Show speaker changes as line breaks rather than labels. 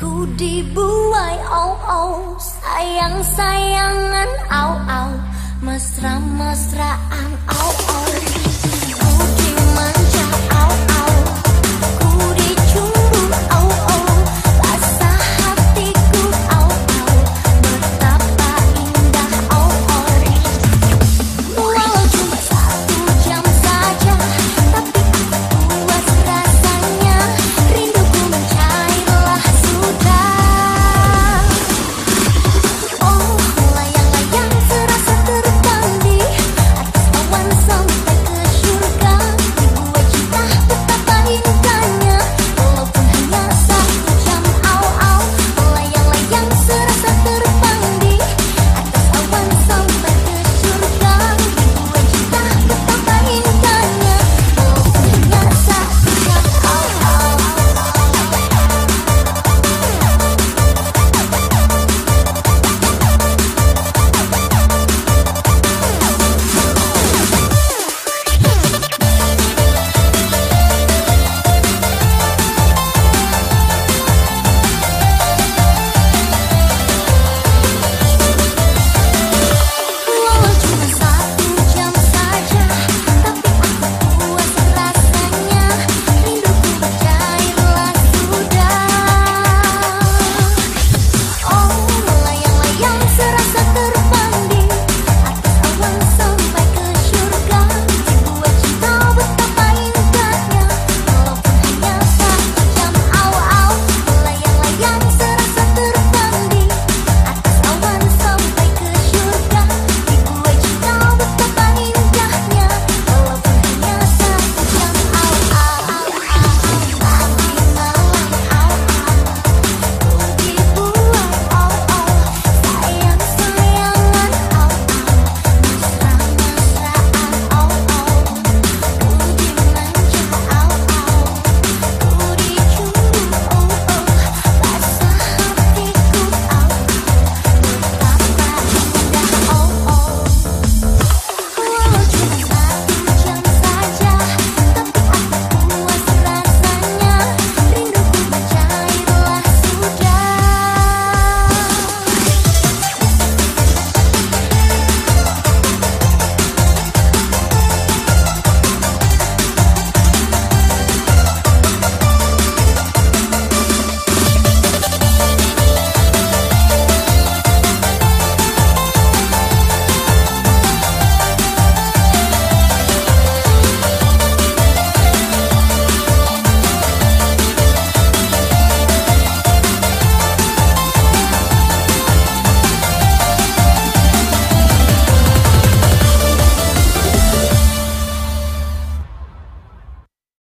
Ku dibuai au au Sayang sayangan au au. Mesra mesraan au au.